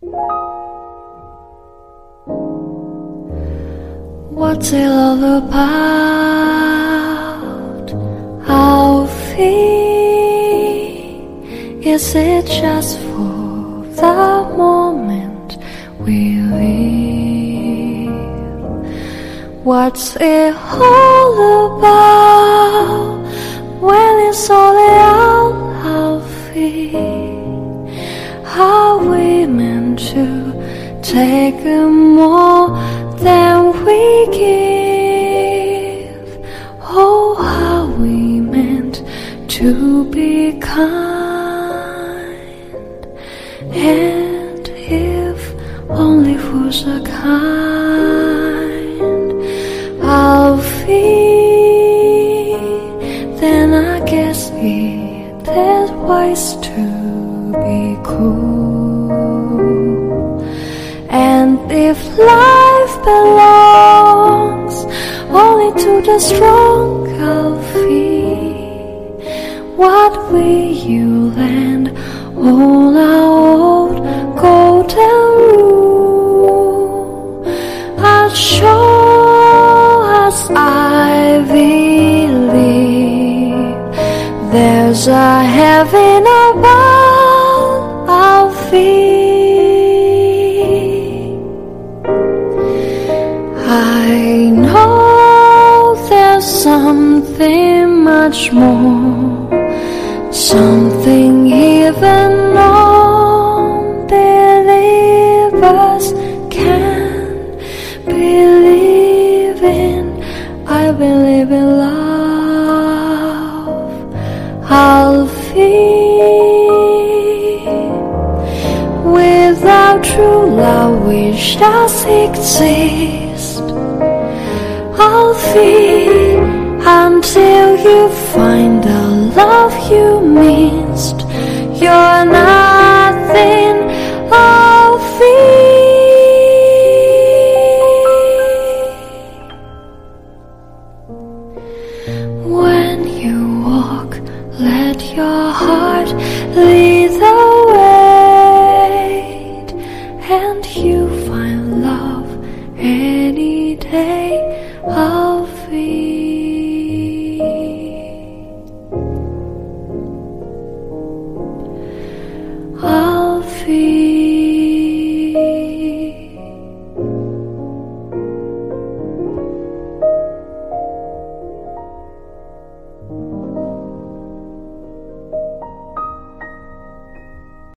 What's it all about? How Alfie? Is it just for the moment we live? What's it all about when it's all out, Alfie? Are we meant to take more than we give? Oh, how we meant to be kind. And if only fools are kind, Alfie, then I guess it is wise to be cool. If life belongs only to the strong, Alfie, what will you lend all our old golden rule? As sure as I believe, there's a heaven above, I know there's something much more, something even non-believers can believe in. I believe in love, Alfie. Without true love, which does exist, Alfie, until you find the love you missed, you're nothing, Alfie. When you walk, let your heart lead the way, and you Alfie.